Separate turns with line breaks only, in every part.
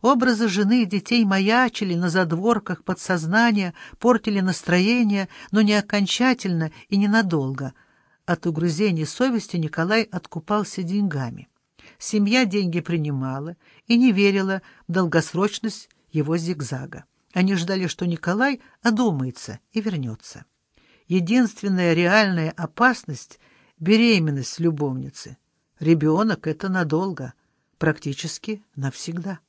Образы жены и детей маячили на задворках подсознания, портили настроение, но не окончательно и ненадолго. От угрызений совести Николай откупался деньгами. Семья деньги принимала и не верила в долгосрочность его зигзага. Они ждали, что Николай одумается и вернется. Единственная реальная опасность — беременность любовницы. Ребенок — это надолго, практически навсегда.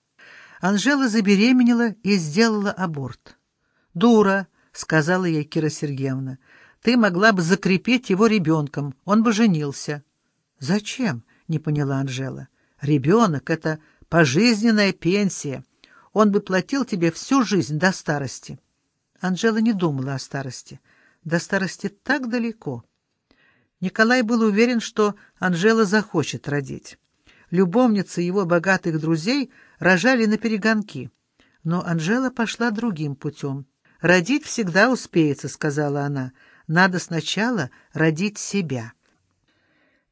Анжела забеременела и сделала аборт. «Дура», — сказала ей Кира Сергеевна, — «ты могла бы закрепить его ребенком, он бы женился». «Зачем?» — не поняла Анжела. «Ребенок — это пожизненная пенсия. Он бы платил тебе всю жизнь до старости». Анжела не думала о старости. До старости так далеко. Николай был уверен, что Анжела захочет родить. Любовницы его богатых друзей — рожали на перегонки. Но Анжела пошла другим путем. «Родить всегда успеется», — сказала она. «Надо сначала родить себя».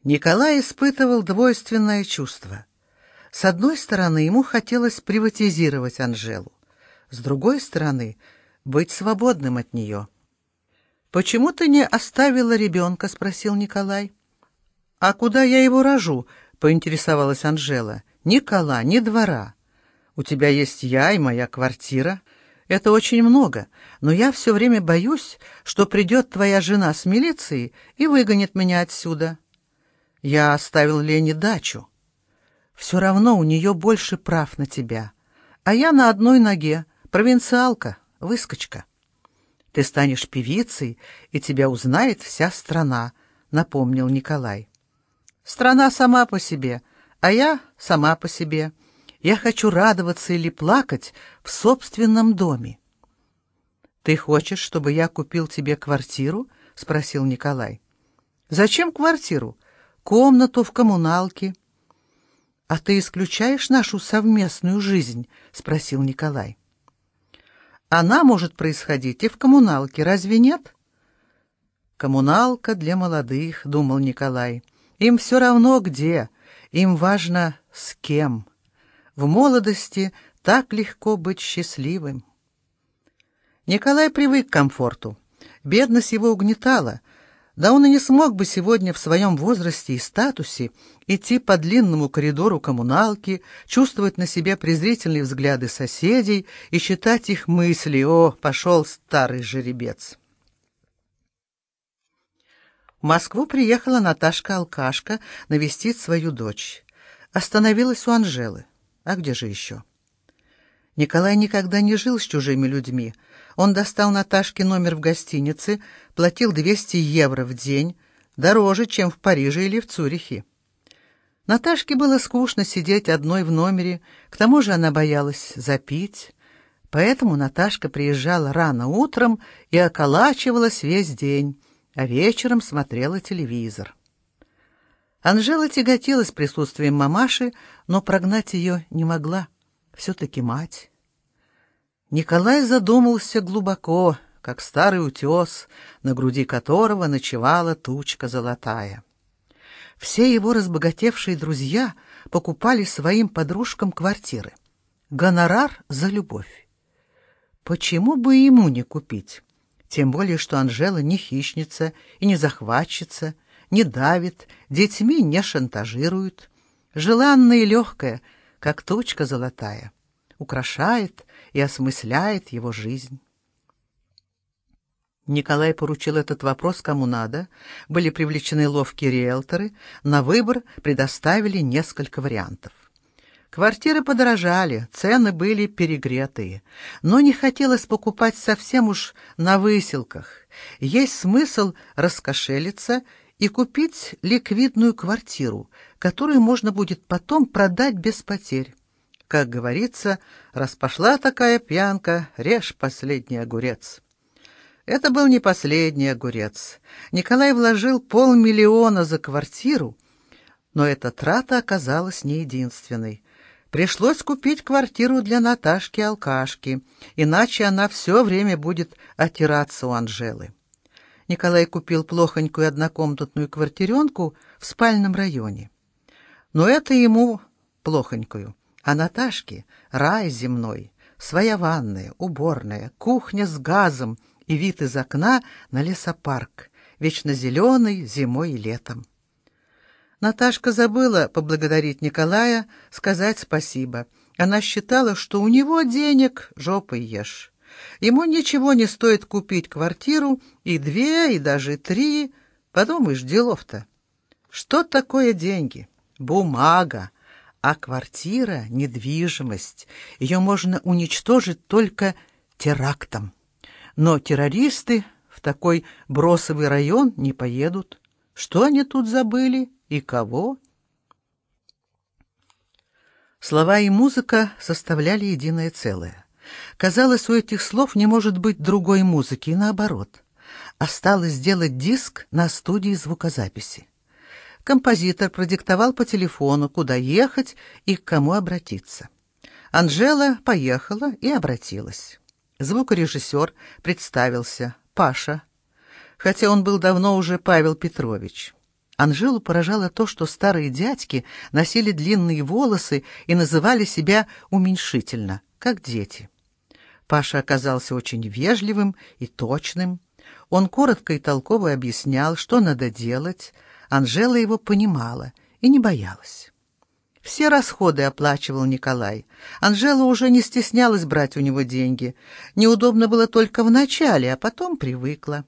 Николай испытывал двойственное чувство. С одной стороны, ему хотелось приватизировать Анжелу. С другой стороны, быть свободным от нее. «Почему ты не оставила ребенка?» — спросил Николай. «А куда я его рожу?» — поинтересовалась Анжела. «Ни кола, ни двора. У тебя есть я и моя квартира. Это очень много, но я все время боюсь, что придет твоя жена с милицией и выгонит меня отсюда. Я оставил Лене дачу. Все равно у нее больше прав на тебя. А я на одной ноге, провинциалка, выскочка. Ты станешь певицей, и тебя узнает вся страна, — напомнил Николай. Страна сама по себе, а я сама по себе — я хочу радоваться или плакать в собственном доме. «Ты хочешь, чтобы я купил тебе квартиру?» — спросил Николай. «Зачем квартиру? Комнату в коммуналке». «А ты исключаешь нашу совместную жизнь?» — спросил Николай. «Она может происходить и в коммуналке, разве нет?» «Коммуналка для молодых», — думал Николай. «Им все равно где, им важно с кем». В молодости так легко быть счастливым. Николай привык к комфорту. Бедность его угнетала. Да он и не смог бы сегодня в своем возрасте и статусе идти по длинному коридору коммуналки, чувствовать на себе презрительные взгляды соседей и считать их мысли «О, пошел старый жеребец». В Москву приехала Наташка-алкашка навестить свою дочь. Остановилась у Анжелы. А где же еще? Николай никогда не жил с чужими людьми. Он достал Наташке номер в гостинице, платил 200 евро в день, дороже, чем в Париже или в Цюрихе. Наташке было скучно сидеть одной в номере, к тому же она боялась запить, поэтому Наташка приезжала рано утром и околачивалась весь день, а вечером смотрела телевизор. Анжела тяготилась присутствием мамаши, но прогнать ее не могла. Все-таки мать. Николай задумался глубоко, как старый утес, на груди которого ночевала тучка золотая. Все его разбогатевшие друзья покупали своим подружкам квартиры. Гонорар за любовь. Почему бы ему не купить? Тем более, что Анжела не хищница и не захватчица, не давит, детьми не шантажирует. Желанное и легкое, как тучка золотая, украшает и осмысляет его жизнь. Николай поручил этот вопрос кому надо, были привлечены ловкие риэлторы, на выбор предоставили несколько вариантов. Квартиры подорожали, цены были перегретые, но не хотелось покупать совсем уж на выселках. Есть смысл раскошелиться и купить ликвидную квартиру, которую можно будет потом продать без потерь. Как говорится, распошла такая пьянка, режь последний огурец. Это был не последний огурец. Николай вложил полмиллиона за квартиру, но эта трата оказалась не единственной. Пришлось купить квартиру для Наташки-алкашки, иначе она все время будет отираться у Анжелы. Николай купил плохонькую однокомнатную квартиренку в спальном районе. Но это ему плохонькую. А Наташке рай земной, своя ванная, уборная, кухня с газом и вид из окна на лесопарк, вечно зеленый зимой и летом. Наташка забыла поблагодарить Николая, сказать спасибо. Она считала, что у него денег жопой ешь. Ему ничего не стоит купить квартиру, и две, и даже три. Подумаешь, делов-то. Что такое деньги? Бумага. А квартира — недвижимость. Ее можно уничтожить только терактом. Но террористы в такой бросовый район не поедут. Что они тут забыли и кого? Слова и музыка составляли единое целое. Казалось, у этих слов не может быть другой музыки, и наоборот. Осталось сделать диск на студии звукозаписи. Композитор продиктовал по телефону, куда ехать и к кому обратиться. Анжела поехала и обратилась. Звукорежиссер представился Паша, хотя он был давно уже Павел Петрович. Анжелу поражало то, что старые дядьки носили длинные волосы и называли себя уменьшительно, как дети. Паша оказался очень вежливым и точным. Он коротко и толково объяснял, что надо делать. Анжела его понимала и не боялась. Все расходы оплачивал Николай. Анжела уже не стеснялась брать у него деньги. Неудобно было только в начале, а потом привыкла.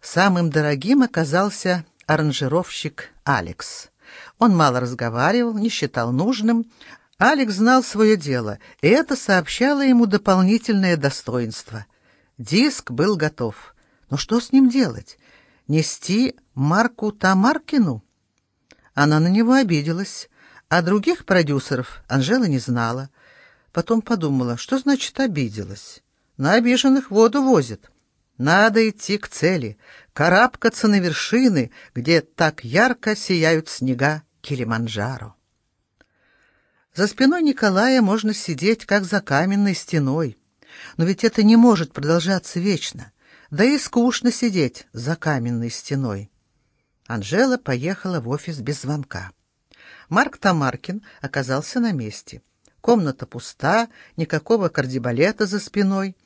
Самым дорогим оказался аранжировщик Алекс. Он мало разговаривал, не считал нужным, Алекс знал свое дело, и это сообщало ему дополнительное достоинство. Диск был готов. Но что с ним делать? Нести Марку Тамаркину? Она на него обиделась, а других продюсеров Анжела не знала. Потом подумала, что значит обиделась. На обиженных воду возят. Надо идти к цели, карабкаться на вершины, где так ярко сияют снега Килиманджаро. За спиной Николая можно сидеть, как за каменной стеной. Но ведь это не может продолжаться вечно. Да и скучно сидеть за каменной стеной. Анжела поехала в офис без звонка. Марк Тамаркин оказался на месте. Комната пуста, никакого кардибалета за спиной.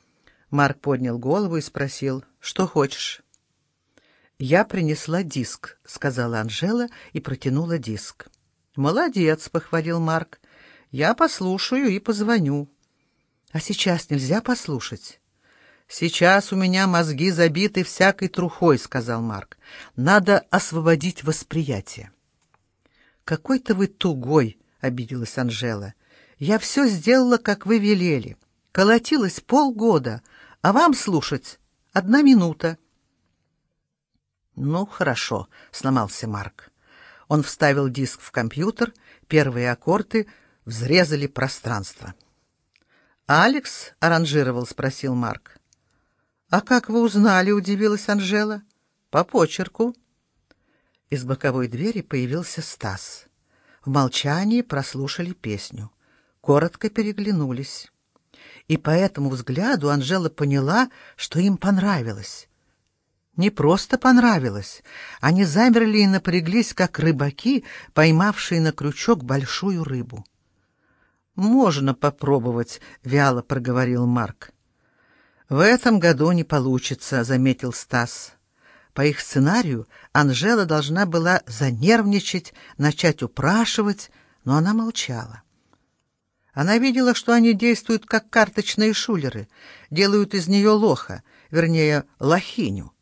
Марк поднял голову и спросил, что хочешь. «Я принесла диск», — сказала Анжела и протянула диск. «Молодец», — похвалил Марк. Я послушаю и позвоню. А сейчас нельзя послушать? Сейчас у меня мозги забиты всякой трухой, сказал Марк. Надо освободить восприятие. Какой-то вы тугой, обиделась Анжела. Я все сделала, как вы велели. Колотилась полгода, а вам слушать одна минута. Ну, хорошо, сломался Марк. Он вставил диск в компьютер, первые аккорды — взрезали пространство. «Алекс аранжировал?» — спросил Марк. «А как вы узнали?» — удивилась Анжела. «По почерку». Из боковой двери появился Стас. В молчании прослушали песню. Коротко переглянулись. И по этому взгляду Анжела поняла, что им понравилось. Не просто понравилось. Они замерли и напряглись, как рыбаки, поймавшие на крючок большую рыбу. «Можно попробовать», — вяло проговорил Марк. «В этом году не получится», — заметил Стас. По их сценарию Анжела должна была занервничать, начать упрашивать, но она молчала. Она видела, что они действуют как карточные шулеры, делают из нее лоха, вернее, лохиню.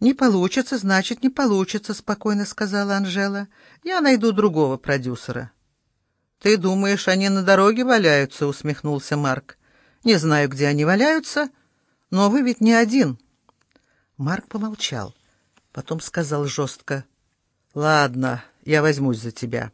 «Не получится, значит, не получится», — спокойно сказала Анжела. «Я найду другого продюсера». «Ты думаешь, они на дороге валяются?» — усмехнулся Марк. «Не знаю, где они валяются, но вы ведь не один». Марк помолчал, потом сказал жестко. «Ладно, я возьмусь за тебя.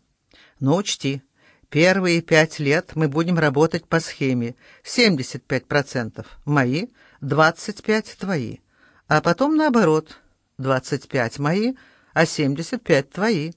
Но учти, первые пять лет мы будем работать по схеме. 75% мои, 25% твои. А потом наоборот, 25% мои, а 75% твои».